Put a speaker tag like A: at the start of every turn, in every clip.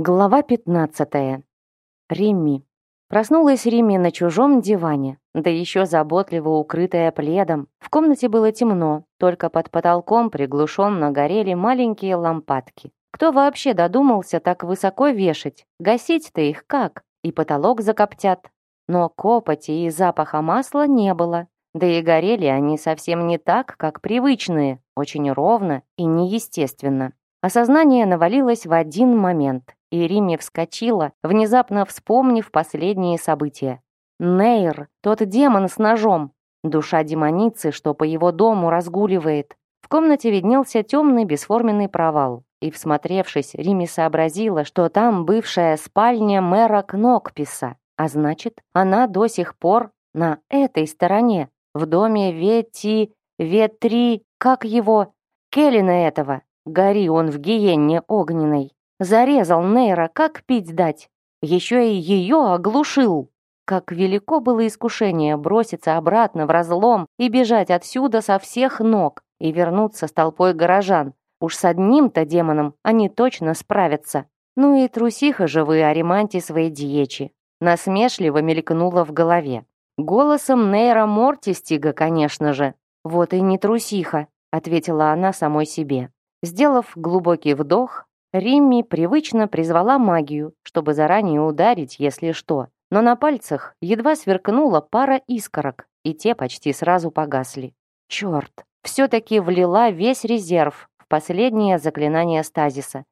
A: Глава 15. Римми. Проснулась Римми на чужом диване, да еще заботливо укрытая пледом. В комнате было темно, только под потолком приглушенно горели маленькие лампадки. Кто вообще додумался так высоко вешать? Гасить-то их как? И потолок закоптят. Но копоти и запаха масла не было. Да и горели они совсем не так, как привычные, очень ровно и неестественно. Осознание навалилось в один момент, и Риме вскочила, внезапно вспомнив последние события. Нейр, тот демон с ножом, душа демоницы, что по его дому разгуливает. В комнате виднелся темный бесформенный провал, и, всмотревшись, Риме сообразила, что там бывшая спальня мэра Кнокписа, а значит, она до сих пор на этой стороне, в доме Вети... Ветри... как его... Келлина этого. Гори он в гиенне огненной. Зарезал Нейра, как пить дать. Еще и ее оглушил. Как велико было искушение броситься обратно в разлом и бежать отсюда со всех ног и вернуться с толпой горожан. Уж с одним-то демоном они точно справятся. Ну и трусиха же вы о ремонте своей диечи. Насмешливо мелькнуло в голове. Голосом Нейра Мортистига, конечно же. Вот и не трусиха, ответила она самой себе. Сделав глубокий вдох, Римми привычно призвала магию, чтобы заранее ударить, если что. Но на пальцах едва сверкнула пара искорок, и те почти сразу погасли. Черт, все-таки влила весь резерв в последнее заклинание стазиса.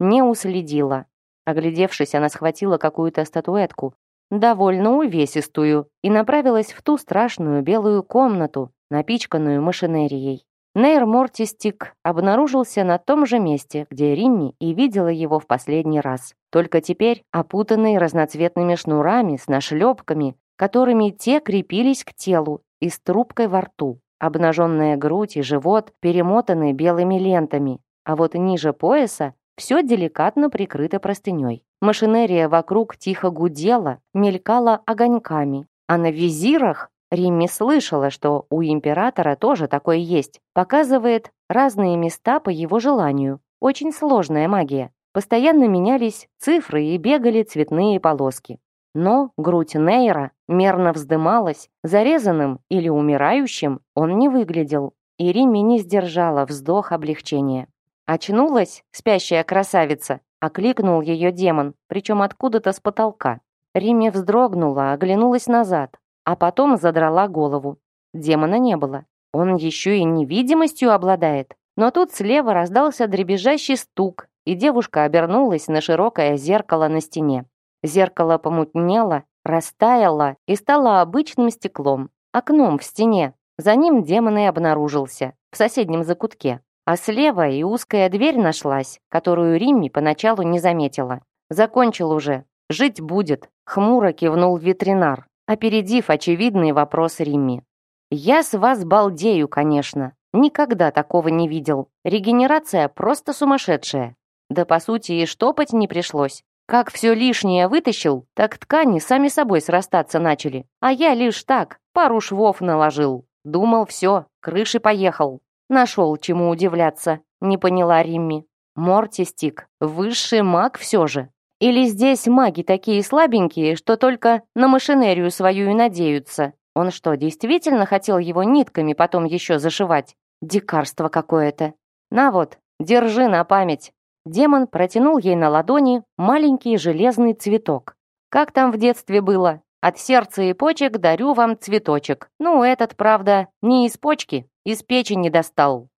A: Не уследила. Оглядевшись, она схватила какую-то статуэтку, довольно увесистую, и направилась в ту страшную белую комнату, напичканную машинерией. Нейр Мортистик обнаружился на том же месте, где Римми и видела его в последний раз. Только теперь опутанный разноцветными шнурами с нашлепками, которыми те крепились к телу и с трубкой во рту. Обнаженная грудь и живот перемотаны белыми лентами, а вот ниже пояса все деликатно прикрыто простыней. Машинерия вокруг тихо гудела, мелькала огоньками, а на визирах Римми слышала, что у императора тоже такое есть. Показывает разные места по его желанию. Очень сложная магия. Постоянно менялись цифры и бегали цветные полоски. Но грудь Нейра мерно вздымалась, зарезанным или умирающим он не выглядел. И Римми не сдержала вздох облегчения. «Очнулась, спящая красавица?» — окликнул ее демон, причем откуда-то с потолка. Римми вздрогнула, оглянулась назад а потом задрала голову. Демона не было. Он еще и невидимостью обладает. Но тут слева раздался дребезжащий стук, и девушка обернулась на широкое зеркало на стене. Зеркало помутнело, растаяло и стало обычным стеклом, окном в стене. За ним демон и обнаружился, в соседнем закутке. А слева и узкая дверь нашлась, которую Римми поначалу не заметила. «Закончил уже. Жить будет», — хмуро кивнул ветеринар опередив очевидный вопрос Римми. «Я с вас балдею, конечно. Никогда такого не видел. Регенерация просто сумасшедшая. Да, по сути, и штопать не пришлось. Как все лишнее вытащил, так ткани сами собой срастаться начали. А я лишь так, пару швов наложил. Думал, все, крыши поехал. Нашел, чему удивляться, не поняла Римми. Мортистик, высший маг все же. Или здесь маги такие слабенькие, что только на машинерию свою и надеются? Он что, действительно хотел его нитками потом еще зашивать? Дикарство какое-то. На вот, держи на память. Демон протянул ей на ладони маленький железный цветок. Как там в детстве было? От сердца и почек дарю вам цветочек. Ну, этот, правда, не из почки, из печени достал.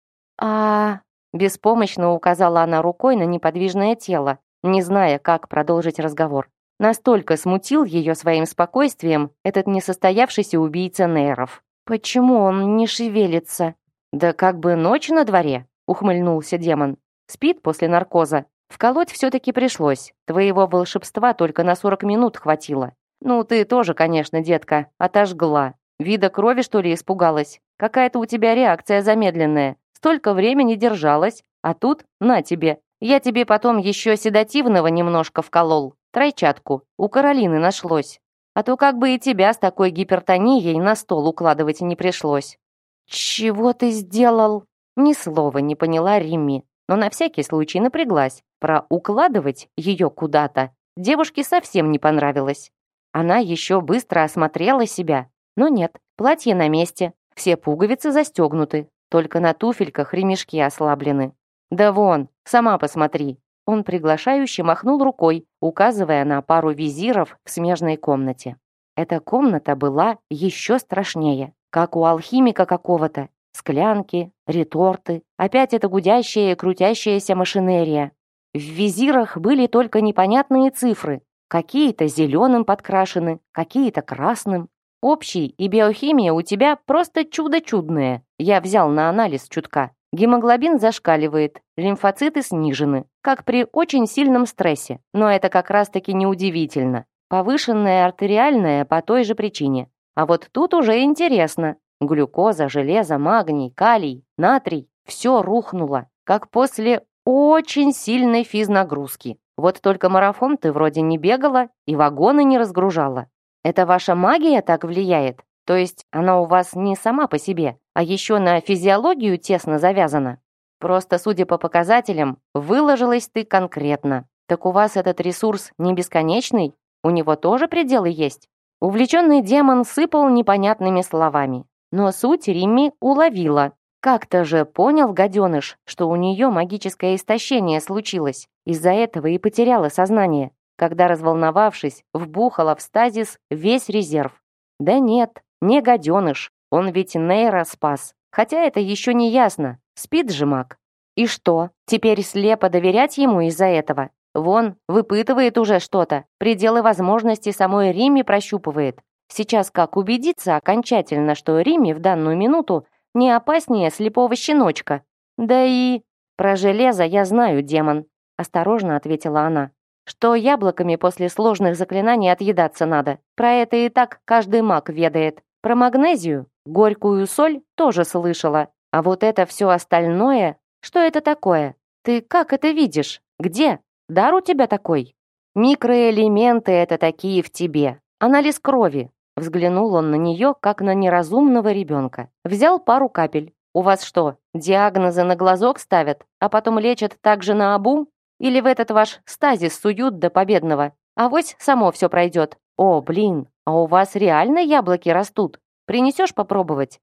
A: А, беспомощно указала она рукой на неподвижное тело, не зная, как продолжить разговор. Настолько смутил ее своим спокойствием этот несостоявшийся убийца Нейров. «Почему он не шевелится?» «Да как бы ночь на дворе», — ухмыльнулся демон. «Спит после наркоза. Вколоть все-таки пришлось. Твоего волшебства только на сорок минут хватило. Ну, ты тоже, конечно, детка, отожгла. Вида крови, что ли, испугалась? Какая-то у тебя реакция замедленная. Столько времени держалась, а тут на тебе. Я тебе потом еще седативного немножко вколол, тройчатку, у Каролины нашлось. А то как бы и тебя с такой гипертонией на стол укладывать не пришлось». «Чего ты сделал?» Ни слова не поняла Римми. но на всякий случай напряглась. Про укладывать ее куда-то девушке совсем не понравилось. Она еще быстро осмотрела себя, но нет, платье на месте, все пуговицы застегнуты, только на туфельках ремешки ослаблены. «Да вон, сама посмотри». Он приглашающе махнул рукой, указывая на пару визиров в смежной комнате. Эта комната была еще страшнее, как у алхимика какого-то. Склянки, реторты, опять эта гудящая и крутящаяся машинерия. В визирах были только непонятные цифры. Какие-то зеленым подкрашены, какие-то красным. Общий и биохимия у тебя просто чудо чудное. Я взял на анализ чутка. Гемоглобин зашкаливает, лимфоциты снижены, как при очень сильном стрессе. Но это как раз-таки неудивительно. Повышенная артериальная по той же причине. А вот тут уже интересно. Глюкоза, железо, магний, калий, натрий – все рухнуло, как после очень сильной физнагрузки. Вот только марафон ты вроде не бегала и вагоны не разгружала. Это ваша магия так влияет? То есть она у вас не сама по себе, а еще на физиологию тесно завязана? Просто, судя по показателям, выложилась ты конкретно. Так у вас этот ресурс не бесконечный? У него тоже пределы есть? Увлеченный демон сыпал непонятными словами. Но суть Римми уловила. Как-то же понял гаденыш, что у нее магическое истощение случилось. Из-за этого и потеряла сознание когда, разволновавшись, вбухала в стазис весь резерв. Да нет, не гаденыш, он ведь нейро спас. Хотя это еще не ясно, спит же маг. И что, теперь слепо доверять ему из-за этого? Вон, выпытывает уже что-то, пределы возможностей самой Риме прощупывает. Сейчас как убедиться окончательно, что Риме в данную минуту не опаснее слепого щеночка? Да и... Про железо я знаю, демон, осторожно ответила она что яблоками после сложных заклинаний отъедаться надо. Про это и так каждый маг ведает. Про магнезию, горькую соль тоже слышала. А вот это все остальное, что это такое? Ты как это видишь? Где? Дар у тебя такой? Микроэлементы это такие в тебе. Анализ крови. Взглянул он на нее, как на неразумного ребенка. Взял пару капель. У вас что, диагнозы на глазок ставят, а потом лечат также на обум? Или в этот ваш стазис суют до победного? Авось само все пройдет. О, блин, а у вас реально яблоки растут? Принесешь попробовать?»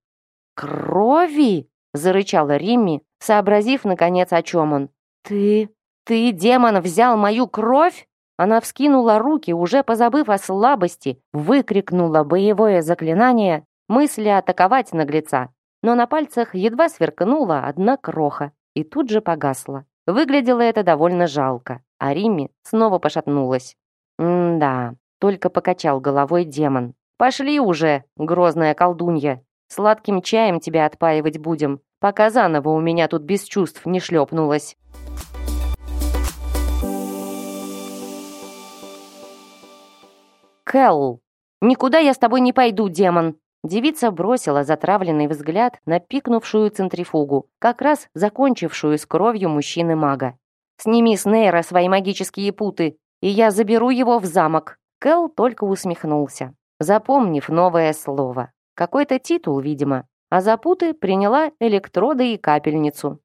A: «Крови!» — зарычала Римми, сообразив, наконец, о чем он. «Ты... ты, демон, взял мою кровь?» Она вскинула руки, уже позабыв о слабости, выкрикнула боевое заклинание, мысли атаковать наглеца. Но на пальцах едва сверкнула одна кроха и тут же погасла. Выглядело это довольно жалко, а Римми снова пошатнулась. «М-да», — только покачал головой демон. «Пошли уже, грозная колдунья. Сладким чаем тебя отпаивать будем, пока заново у меня тут без чувств не шлепнулась». «Кэлл, никуда я с тобой не пойду, демон!» Девица бросила затравленный взгляд на пикнувшую центрифугу, как раз закончившую с кровью мужчины-мага. «Сними с Нейра свои магические путы, и я заберу его в замок». Кэл только усмехнулся, запомнив новое слово. Какой-то титул, видимо. А за путы приняла электроды и капельницу.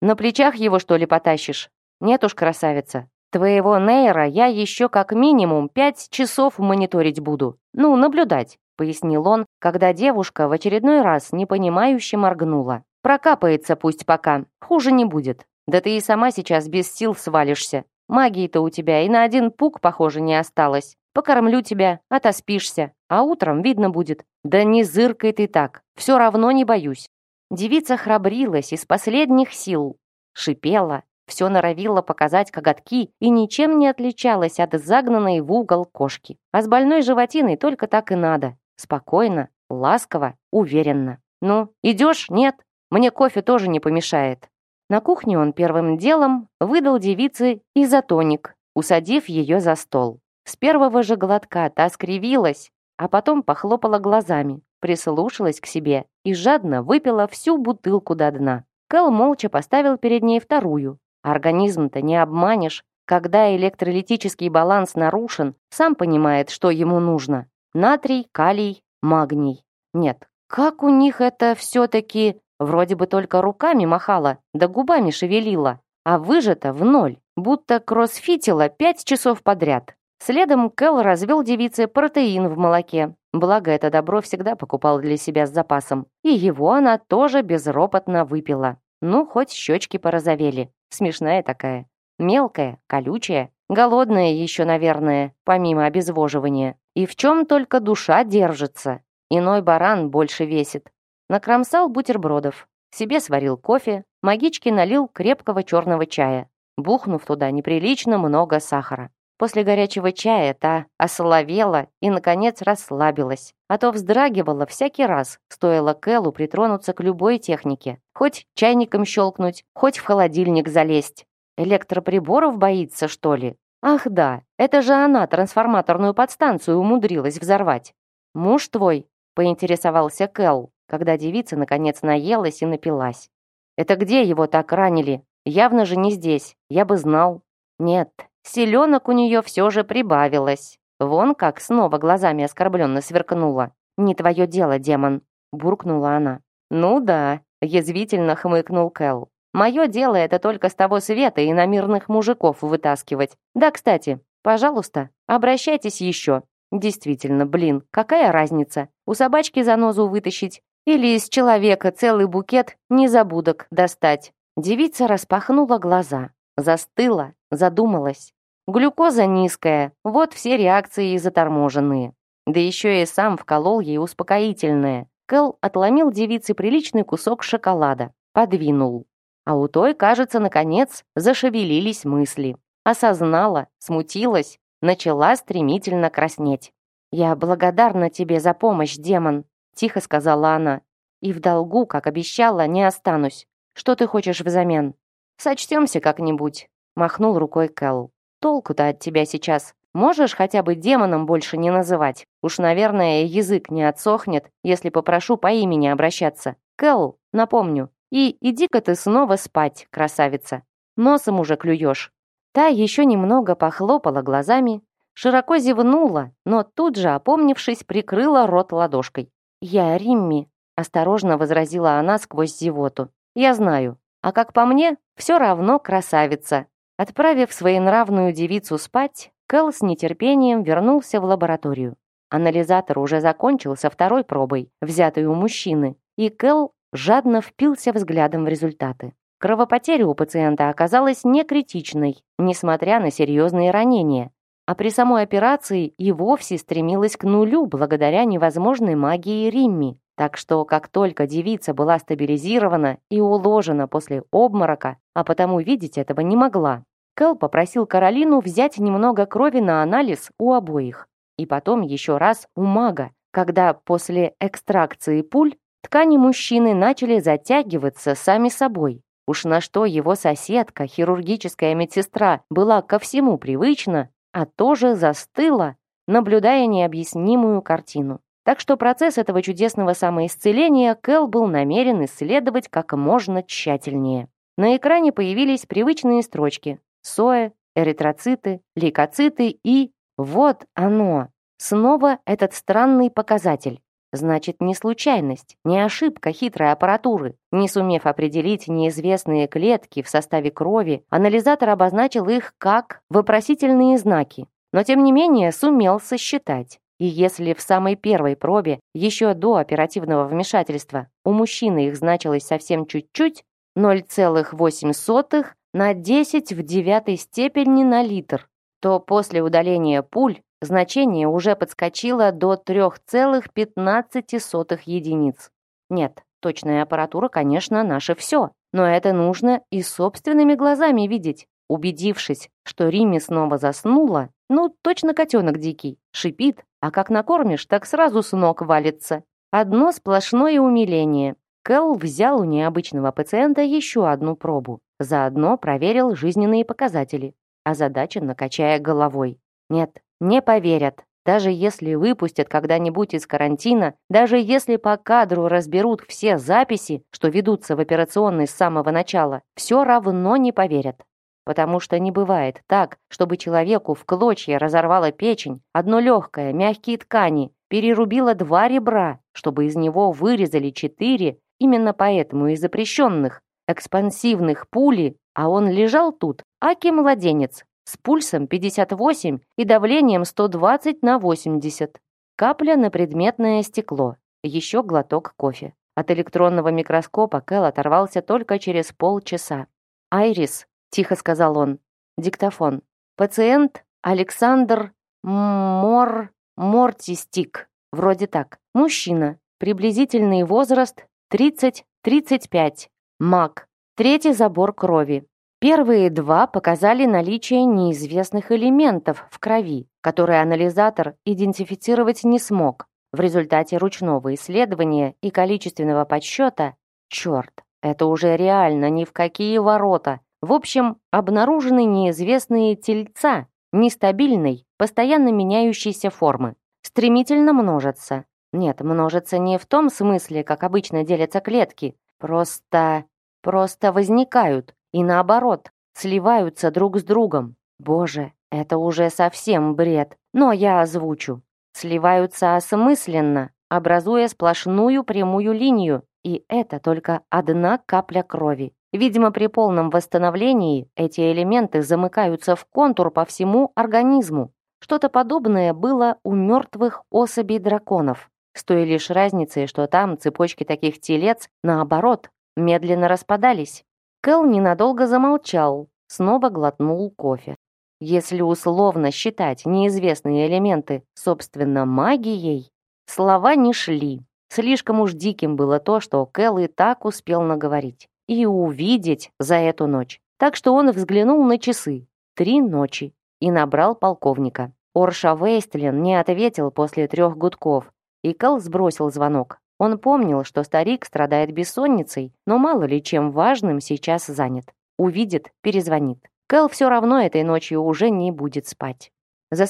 A: «На плечах его, что ли, потащишь?» «Нет уж, красавица. Твоего Нейра я еще как минимум пять часов мониторить буду. Ну, наблюдать пояснил он, когда девушка в очередной раз непонимающе моргнула. «Прокапается пусть пока, хуже не будет. Да ты и сама сейчас без сил свалишься. Магии-то у тебя и на один пук, похоже, не осталось. Покормлю тебя, отоспишься, а утром видно будет. Да не зыркай ты так, все равно не боюсь». Девица храбрилась из последних сил, шипела, все норовила показать коготки и ничем не отличалась от загнанной в угол кошки. А с больной животиной только так и надо. Спокойно, ласково, уверенно. «Ну, идешь? Нет? Мне кофе тоже не помешает». На кухне он первым делом выдал девице изотоник, усадив ее за стол. С первого же глотка та скривилась, а потом похлопала глазами, прислушалась к себе и жадно выпила всю бутылку до дна. Кэл молча поставил перед ней вторую. Организм-то не обманешь. Когда электролитический баланс нарушен, сам понимает, что ему нужно. Натрий, калий, магний. Нет, как у них это все-таки... Вроде бы только руками махала, да губами шевелила. а выжато в ноль, будто кроссфитила пять часов подряд. Следом Кэл развел девице протеин в молоке. Благо, это добро всегда покупал для себя с запасом. И его она тоже безропотно выпила. Ну, хоть щечки порозовели. Смешная такая. Мелкая, колючая. Голодная еще, наверное, помимо обезвоживания. И в чем только душа держится. Иной баран больше весит. Накромсал бутербродов. Себе сварил кофе. Магичке налил крепкого черного чая. Бухнув туда неприлично много сахара. После горячего чая та осоловела и, наконец, расслабилась. А то вздрагивала всякий раз, стоило Кэллу притронуться к любой технике. Хоть чайником щелкнуть, хоть в холодильник залезть. Электроприборов боится, что ли? Ах да, это же она трансформаторную подстанцию умудрилась взорвать. «Муж твой?» — поинтересовался Кэл, когда девица наконец наелась и напилась. «Это где его так ранили? Явно же не здесь, я бы знал». «Нет, Селенок у нее все же прибавилось. Вон как снова глазами оскорбленно сверкнула. «Не твое дело, демон», — буркнула она. «Ну да», — язвительно хмыкнул Кэл. «Мое дело это только с того света и на мирных мужиков вытаскивать. Да, кстати, пожалуйста, обращайтесь еще. Действительно, блин, какая разница? У собачки занозу вытащить или из человека целый букет незабудок достать?» Девица распахнула глаза, застыла, задумалась. Глюкоза низкая, вот все реакции и заторможенные. Да еще и сам вколол ей успокоительное. Кэл отломил девице приличный кусок шоколада, подвинул. А у той, кажется, наконец зашевелились мысли. Осознала, смутилась, начала стремительно краснеть. «Я благодарна тебе за помощь, демон», — тихо сказала она. «И в долгу, как обещала, не останусь. Что ты хочешь взамен?» «Сочтемся как-нибудь», — махнул рукой Кэл. Толку-то от тебя сейчас. Можешь хотя бы демоном больше не называть? Уж, наверное, язык не отсохнет, если попрошу по имени обращаться. Кэл, напомню. И иди-ка ты снова спать, красавица. Носом уже клюешь». Та еще немного похлопала глазами, широко зевнула, но тут же, опомнившись, прикрыла рот ладошкой. «Я Римми», — осторожно возразила она сквозь зевоту. «Я знаю. А как по мне, все равно красавица. Отправив своенравную девицу спать, Кэл с нетерпением вернулся в лабораторию. Анализатор уже закончился второй пробой, взятой у мужчины, и Кэл жадно впился взглядом в результаты. Кровопотеря у пациента оказалась не критичной, несмотря на серьезные ранения, а при самой операции и вовсе стремилась к нулю благодаря невозможной магии Римми. Так что, как только девица была стабилизирована и уложена после обморока, а потому видеть этого не могла, Кэл попросил Каролину взять немного крови на анализ у обоих. И потом еще раз у мага, когда после экстракции пуль ткани мужчины начали затягиваться сами собой. Уж на что его соседка, хирургическая медсестра, была ко всему привычна, а тоже застыла, наблюдая необъяснимую картину. Так что процесс этого чудесного самоисцеления Кэл был намерен исследовать как можно тщательнее. На экране появились привычные строчки «Соэ», «Эритроциты», «Лейкоциты» и «Вот оно!» Снова этот странный показатель. Значит, не случайность, не ошибка хитрой аппаратуры. Не сумев определить неизвестные клетки в составе крови, анализатор обозначил их как вопросительные знаки. Но тем не менее сумел сосчитать. И если в самой первой пробе, еще до оперативного вмешательства, у мужчины их значилось совсем чуть-чуть, 0,8 на 10 в девятой степени на литр, то после удаления пуль значение уже подскочило до 3,15 единиц. Нет, точная аппаратура, конечно, наше все, но это нужно и собственными глазами видеть. Убедившись, что Римми снова заснула, ну, точно котенок дикий, шипит, а как накормишь, так сразу с ног валится. Одно сплошное умиление. Кэл взял у необычного пациента еще одну пробу. Заодно проверил жизненные показатели, озадаченно качая головой. Нет, не поверят. Даже если выпустят когда-нибудь из карантина, даже если по кадру разберут все записи, что ведутся в операционной с самого начала, все равно не поверят. Потому что не бывает так, чтобы человеку в клочья разорвало печень, одно легкое, мягкие ткани, перерубило два ребра, чтобы из него вырезали четыре, именно поэтому и запрещенных, экспансивных пули, а он лежал тут, аки младенец, с пульсом 58 и давлением 120 на 80. Капля на предметное стекло. Еще глоток кофе. От электронного микроскопа Кэл оторвался только через полчаса. «Айрис», — тихо сказал он, — «диктофон. Пациент Александр Мор... Мортистик. Вроде так. Мужчина. Приблизительный возраст 30-35. Маг. Третий забор крови. Первые два показали наличие неизвестных элементов в крови, которые анализатор идентифицировать не смог. В результате ручного исследования и количественного подсчета, черт, это уже реально ни в какие ворота. В общем, обнаружены неизвестные тельца, нестабильной, постоянно меняющейся формы. Стремительно множатся. Нет, множатся не в том смысле, как обычно делятся клетки. Просто... просто возникают и наоборот, сливаются друг с другом. Боже, это уже совсем бред, но я озвучу. Сливаются осмысленно, образуя сплошную прямую линию, и это только одна капля крови. Видимо, при полном восстановлении эти элементы замыкаются в контур по всему организму. Что-то подобное было у мертвых особей драконов. С той лишь разницей, что там цепочки таких телец, наоборот, медленно распадались. Кэл ненадолго замолчал, снова глотнул кофе. Если условно считать неизвестные элементы, собственно, магией, слова не шли. Слишком уж диким было то, что Кэл и так успел наговорить. И увидеть за эту ночь. Так что он взглянул на часы. Три ночи. И набрал полковника. Орша Вейстлин не ответил после трех гудков. И Кэл сбросил звонок. Он помнил, что старик страдает бессонницей, но мало ли чем важным сейчас занят. Увидит, перезвонит. Кэл все равно этой ночью уже не будет спать. За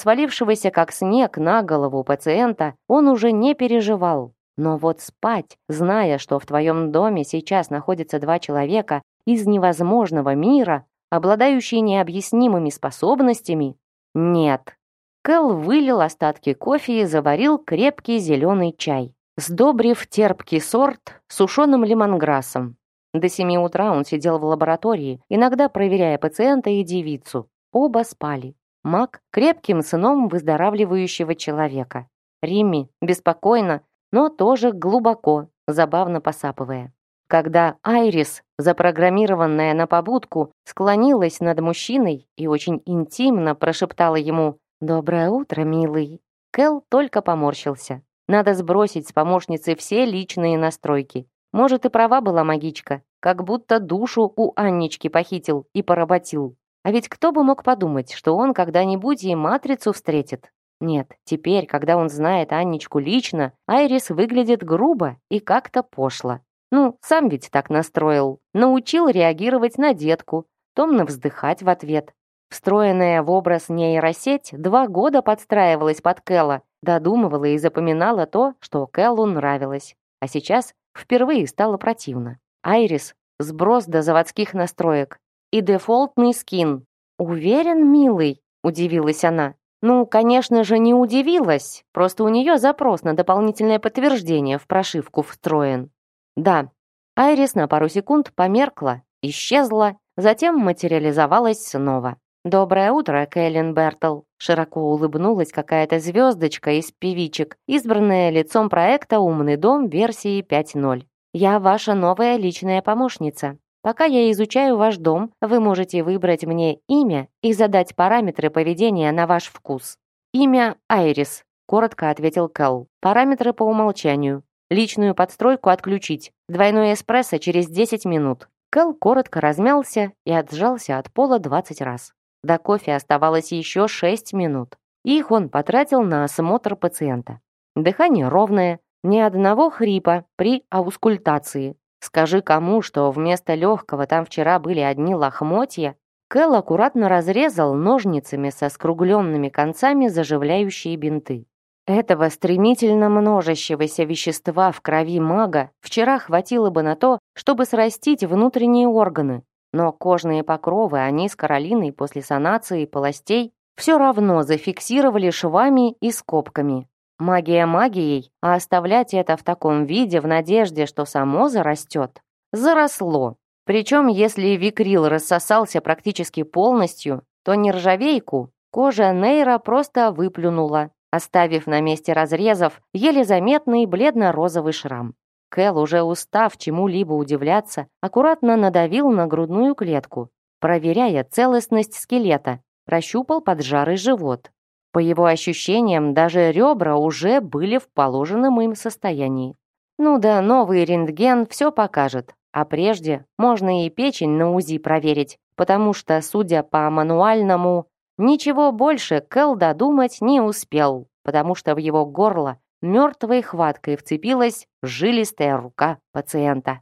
A: как снег на голову пациента он уже не переживал. Но вот спать, зная, что в твоем доме сейчас находятся два человека из невозможного мира, обладающие необъяснимыми способностями, нет. Кэл вылил остатки кофе и заварил крепкий зеленый чай сдобрив терпкий сорт сушеным лимонграссом. До семи утра он сидел в лаборатории, иногда проверяя пациента и девицу. Оба спали. Мак крепким сыном выздоравливающего человека. Римми беспокойно, но тоже глубоко, забавно посапывая. Когда Айрис, запрограммированная на побудку, склонилась над мужчиной и очень интимно прошептала ему «Доброе утро, милый», Кэл только поморщился. Надо сбросить с помощницы все личные настройки. Может, и права была магичка, как будто душу у Аннички похитил и поработил. А ведь кто бы мог подумать, что он когда-нибудь и матрицу встретит? Нет, теперь, когда он знает Анничку лично, Айрис выглядит грубо и как-то пошло. Ну, сам ведь так настроил. Научил реагировать на детку, томно вздыхать в ответ. Встроенная в образ нейросеть два года подстраивалась под Кэлла Додумывала и запоминала то, что Кэллу нравилось. А сейчас впервые стало противно. Айрис, сброс до заводских настроек. И дефолтный скин. «Уверен, милый?» – удивилась она. Ну, конечно же, не удивилась. Просто у нее запрос на дополнительное подтверждение в прошивку встроен. Да, Айрис на пару секунд померкла, исчезла, затем материализовалась снова. «Доброе утро, Кэлен Бертл!» Широко улыбнулась какая-то звездочка из певичек, избранная лицом проекта «Умный дом» версии 5.0. «Я ваша новая личная помощница. Пока я изучаю ваш дом, вы можете выбрать мне имя и задать параметры поведения на ваш вкус. Имя Айрис», — коротко ответил Кэл. «Параметры по умолчанию. Личную подстройку отключить. Двойной эспрессо через 10 минут». Кэл коротко размялся и отжался от пола 20 раз. До кофе оставалось еще 6 минут. Их он потратил на осмотр пациента. Дыхание ровное, ни одного хрипа при аускультации. Скажи кому, что вместо легкого там вчера были одни лохмотья. Кэл аккуратно разрезал ножницами со скругленными концами заживляющие бинты. Этого стремительно множащегося вещества в крови мага вчера хватило бы на то, чтобы срастить внутренние органы, но кожные покровы они с Каролиной после санации полостей все равно зафиксировали швами и скобками. Магия магией, а оставлять это в таком виде в надежде, что само зарастет, заросло. Причем, если викрил рассосался практически полностью, то нержавейку кожа Нейра просто выплюнула, оставив на месте разрезов еле заметный бледно-розовый шрам. Кэл, уже устав чему-либо удивляться, аккуратно надавил на грудную клетку, проверяя целостность скелета, прощупал поджарый живот. По его ощущениям, даже ребра уже были в положенном им состоянии. Ну да, новый рентген все покажет, а прежде можно и печень на УЗИ проверить, потому что, судя по мануальному, ничего больше Кэл додумать не успел, потому что в его горло мертвой хваткой вцепилась жилистая рука пациента.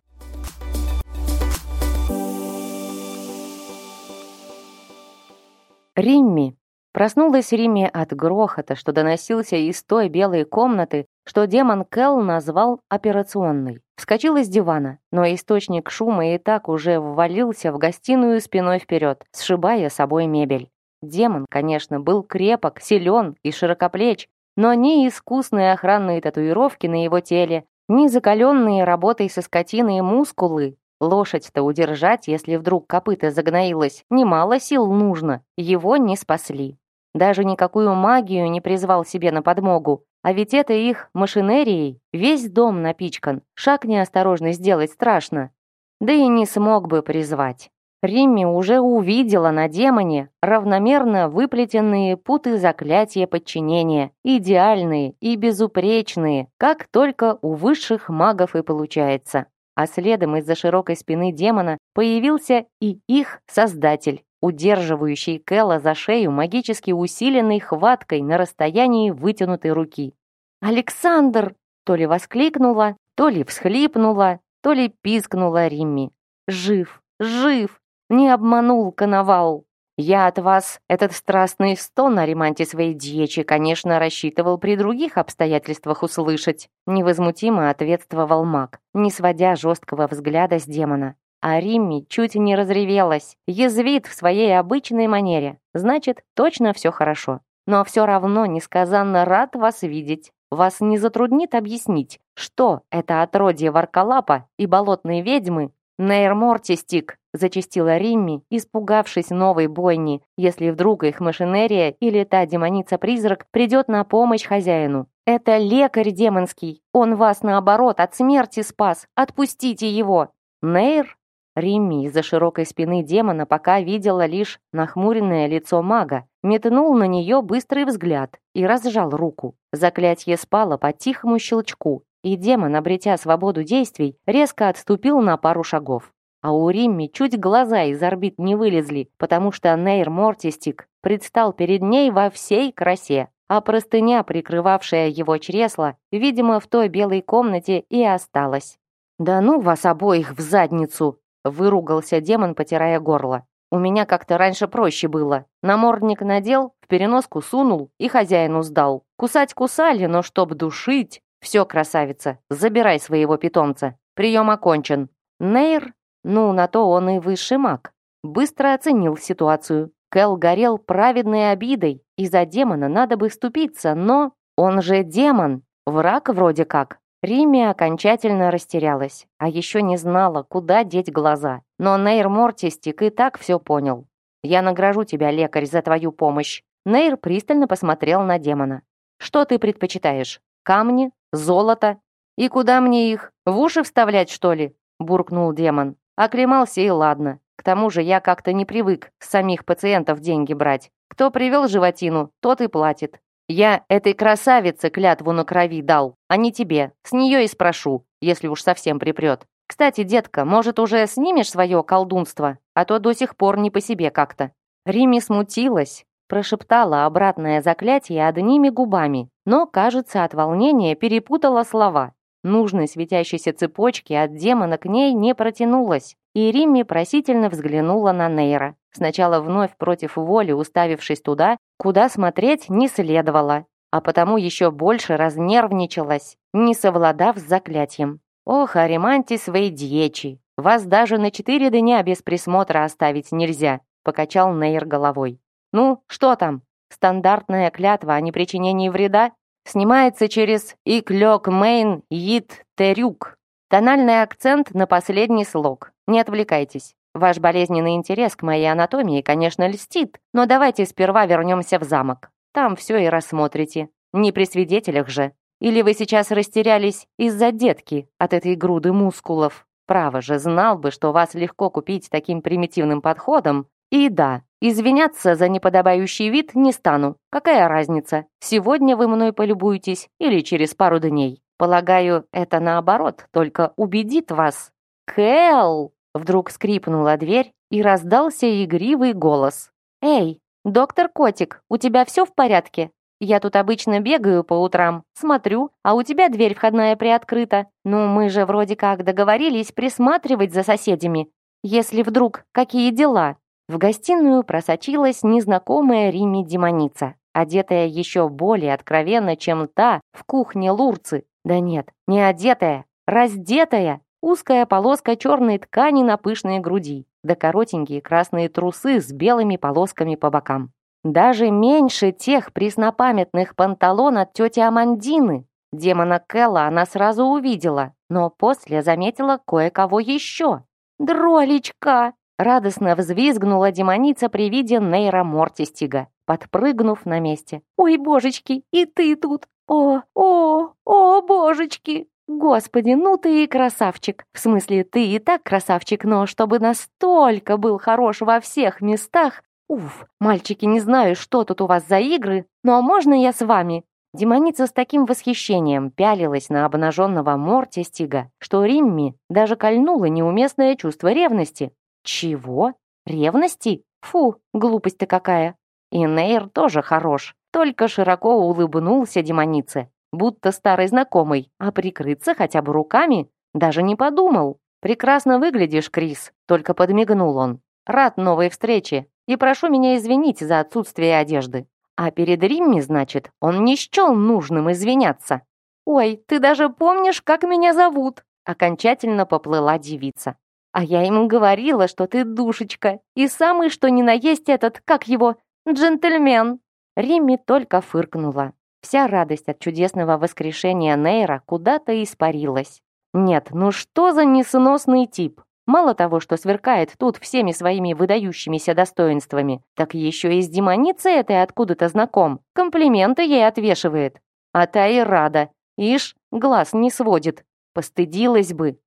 A: Римми. Проснулась Римми от грохота, что доносился из той белой комнаты, что демон Келл назвал операционной. Вскочила с дивана, но источник шума и так уже ввалился в гостиную спиной вперед, сшибая собой мебель. Демон, конечно, был крепок, силен и широкоплеч, но ни искусные охранные татуировки на его теле, ни закаленные работой со скотиной мускулы Лошадь-то удержать, если вдруг копыта загноилась, немало сил нужно. Его не спасли. Даже никакую магию не призвал себе на подмогу. А ведь это их машинерией. Весь дом напичкан. Шаг неосторожно сделать страшно. Да и не смог бы призвать. Римми уже увидела на демоне равномерно выплетенные путы заклятия подчинения, идеальные и безупречные, как только у высших магов и получается. А следом из-за широкой спины демона появился и их создатель, удерживающий Кэлла за шею магически усиленной хваткой на расстоянии вытянутой руки. «Александр!» то ли воскликнула, то ли всхлипнула, то ли пискнула Римми. «Жив! Жив! Не обманул коновал!» Я от вас этот страстный стон о ремонте своей дьечи, конечно, рассчитывал при других обстоятельствах услышать. Невозмутимо ответствовал маг, не сводя жесткого взгляда с демона. А Римми чуть не разревелась, язвит в своей обычной манере. Значит, точно все хорошо. Но все равно несказанно рад вас видеть. Вас не затруднит объяснить, что это отродье Варкалапа и болотные ведьмы «Нейрмортистик!» — зачастила Римми, испугавшись новой бойни, если вдруг их машинерия или та демоница-призрак придет на помощь хозяину. «Это лекарь демонский! Он вас, наоборот, от смерти спас! Отпустите его!» «Нейр?» Римми из-за широкой спины демона пока видела лишь нахмуренное лицо мага, метнул на нее быстрый взгляд и разжал руку. Заклятье спало по тихому щелчку, и демон, обретя свободу действий, резко отступил на пару шагов. А у Римми чуть глаза из орбит не вылезли, потому что Нейр Мортистик предстал перед ней во всей красе, а простыня, прикрывавшая его чресло, видимо, в той белой комнате и осталась. «Да ну вас обоих в задницу!» — выругался демон, потирая горло. «У меня как-то раньше проще было. Намордник надел, в переноску сунул и хозяину сдал. Кусать кусали, но чтоб душить...» «Все, красавица, забирай своего питомца. Прием окончен». Нейр, ну, на то он и высший маг, быстро оценил ситуацию. Кэл горел праведной обидой, и за демона надо бы вступиться, но... Он же демон, враг вроде как. Риме окончательно растерялась, а еще не знала, куда деть глаза. Но Нейр Мортистик и так все понял. «Я награжу тебя, лекарь, за твою помощь». Нейр пристально посмотрел на демона. «Что ты предпочитаешь? Камни, золото. И куда мне их? В уши вставлять, что ли?» буркнул демон. Оклемался и ладно. К тому же я как-то не привык с самих пациентов деньги брать. Кто привел животину, тот и платит. Я этой красавице клятву на крови дал, а не тебе. С нее и спрошу, если уж совсем припрет. Кстати, детка, может, уже снимешь свое колдунство? А то до сих пор не по себе как-то». Рими смутилась, прошептала обратное заклятие одними губами, но, кажется, от волнения перепутала слова. Нужной светящейся цепочки от демона к ней не протянулась, и Римми просительно взглянула на Нейра, сначала вновь против воли уставившись туда, куда смотреть не следовало, а потому еще больше разнервничалась, не совладав с заклятием. «Ох, Аримантис Вейдьечи, вас даже на четыре дня без присмотра оставить нельзя», покачал Нейр головой. «Ну, что там? Стандартная клятва о непричинении вреда? Снимается через «Иклёк Мейн Йит Терюк». Тональный акцент на последний слог. Не отвлекайтесь. Ваш болезненный интерес к моей анатомии, конечно, льстит, но давайте сперва вернемся в замок. Там все и рассмотрите. Не при свидетелях же. Или вы сейчас растерялись из-за детки от этой груды мускулов? Право же, знал бы, что вас легко купить таким примитивным подходом. И да, извиняться за неподобающий вид не стану. Какая разница, сегодня вы мной полюбуетесь или через пару дней? Полагаю, это наоборот, только убедит вас. Кэл! Вдруг скрипнула дверь и раздался игривый голос. «Эй, доктор Котик, у тебя все в порядке? Я тут обычно бегаю по утрам, смотрю, а у тебя дверь входная приоткрыта. Ну, мы же вроде как договорились присматривать за соседями. Если вдруг какие дела?» В гостиную просочилась незнакомая Риме демоница, одетая еще более откровенно, чем та в кухне Лурцы. Да нет, не одетая, раздетая. Узкая полоска черной ткани на пышной груди, да коротенькие красные трусы с белыми полосками по бокам. Даже меньше тех преснопамятных панталон от тети Амандины. Демона Кэлла она сразу увидела, но после заметила кое-кого еще. «Дролечка!» — радостно взвизгнула демоница при виде Нейра Мортистига, подпрыгнув на месте. «Ой, божечки, и ты тут! О, о, о, божечки!» «Господи, ну ты и красавчик! В смысле, ты и так красавчик, но чтобы настолько был хорош во всех местах, Уф, мальчики, не знаю, что тут у вас за игры, но можно я с вами?» Демоница с таким восхищением пялилась на обнаженного Мортистига, что Римми даже кольнуло неуместное чувство ревности. «Чего? Ревности? Фу, глупость-то какая!» И Нейр тоже хорош, только широко улыбнулся демонице, будто старый знакомый, а прикрыться хотя бы руками даже не подумал. «Прекрасно выглядишь, Крис», только подмигнул он. «Рад новой встрече, и прошу меня извинить за отсутствие одежды. А перед Римми, значит, он не счел нужным извиняться. «Ой, ты даже помнишь, как меня зовут?» Окончательно поплыла девица. «А я им говорила, что ты душечка, и самый что ни на есть этот, как его, джентльмен». Римми только фыркнула. Вся радость от чудесного воскрешения Нейра куда-то испарилась. Нет, ну что за несносный тип? Мало того, что сверкает тут всеми своими выдающимися достоинствами, так еще и с демоницей этой откуда-то знаком. Комплименты ей отвешивает. А та и рада. Ишь, глаз не сводит. Постыдилась бы.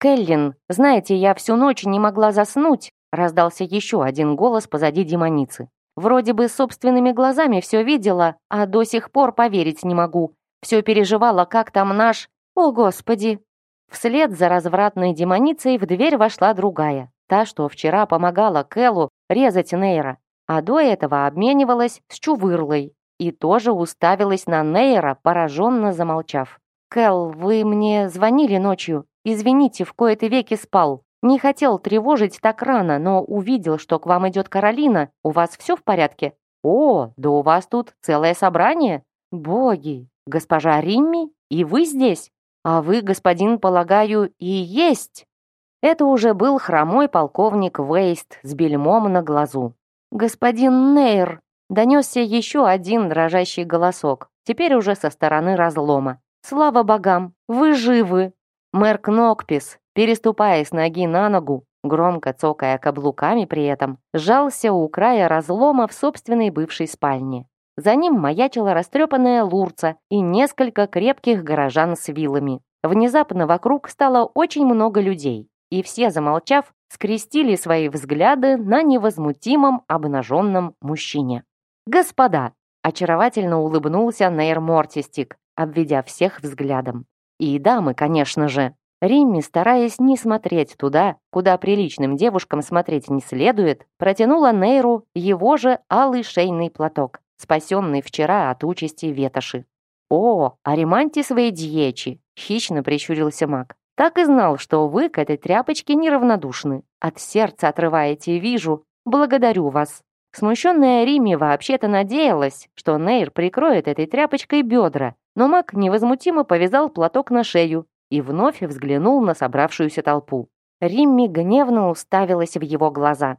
A: «Келлин, знаете, я всю ночь не могла заснуть», раздался еще один голос позади демоницы. «Вроде бы собственными глазами все видела, а до сих пор поверить не могу. Все переживала, как там наш... О, Господи, Вслед за развратной демоницей в дверь вошла другая, та, что вчера помогала Кэллу резать Нейра, а до этого обменивалась с Чувырлой и тоже уставилась на Нейра, пораженно замолчав. «Кэл, вы мне звонили ночью? Извините, в кои-то веки спал. Не хотел тревожить так рано, но увидел, что к вам идет Каролина. У вас все в порядке?» «О, да у вас тут целое собрание? Боги! Госпожа Римми? И вы здесь?» А вы, господин, полагаю, и есть. Это уже был хромой полковник Вейст с бельмом на глазу. Господин Нейр, донесся еще один дрожащий голосок, теперь уже со стороны разлома. Слава богам, вы живы. Мэр Кнокпис, переступая с ноги на ногу, громко цокая каблуками при этом, сжался у края разлома в собственной бывшей спальне. За ним маячила растрепанная лурца и несколько крепких горожан с вилами. Внезапно вокруг стало очень много людей, и все, замолчав, скрестили свои взгляды на невозмутимом обнаженном мужчине. «Господа!» – очаровательно улыбнулся Нейр Мортистик, обведя всех взглядом. «И дамы, конечно же!» Римми, стараясь не смотреть туда, куда приличным девушкам смотреть не следует, протянула Нейру его же алый шейный платок спасенный вчера от участи ветоши. «О, свои дьечи!» — хищно прищурился маг. «Так и знал, что вы к этой тряпочке неравнодушны. От сердца отрываете, вижу. Благодарю вас». Смущенная Рими вообще-то надеялась, что Нейр прикроет этой тряпочкой бедра, но маг невозмутимо повязал платок на шею и вновь взглянул на собравшуюся толпу. Римми гневно уставилась в его глаза.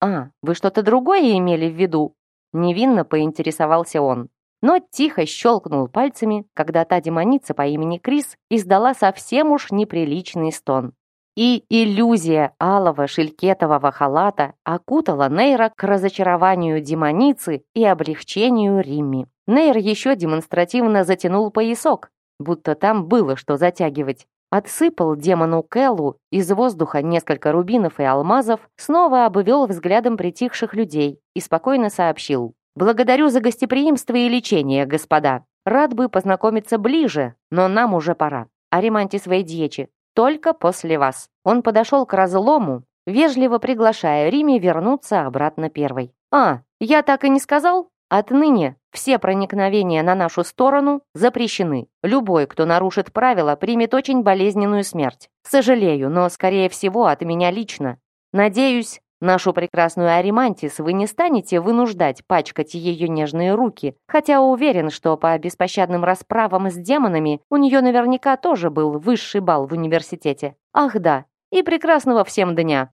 A: «А, вы что-то другое имели в виду?» Невинно поинтересовался он. но тихо щелкнул пальцами, когда та демоница по имени Крис издала совсем уж неприличный стон. И иллюзия алого шелькетового халата окутала Нейра к разочарованию демоницы и облегчению Римми. Нейр еще демонстративно затянул поясок, будто там было что затягивать. Отсыпал демону Келлу из воздуха несколько рубинов и алмазов, снова обвел взглядом притихших людей и спокойно сообщил. «Благодарю за гостеприимство и лечение, господа. Рад бы познакомиться ближе, но нам уже пора. Ариманти своей дьечи, только после вас». Он подошел к разлому, вежливо приглашая Риме вернуться обратно первой. «А, я так и не сказал? Отныне все проникновения на нашу сторону запрещены. Любой, кто нарушит правила, примет очень болезненную смерть. Сожалею, но, скорее всего, от меня лично. Надеюсь, нашу прекрасную Аримантис вы не станете вынуждать пачкать ее нежные руки, хотя уверен, что по беспощадным расправам с демонами у нее наверняка тоже был высший бал в университете. Ах да, и прекрасного всем дня.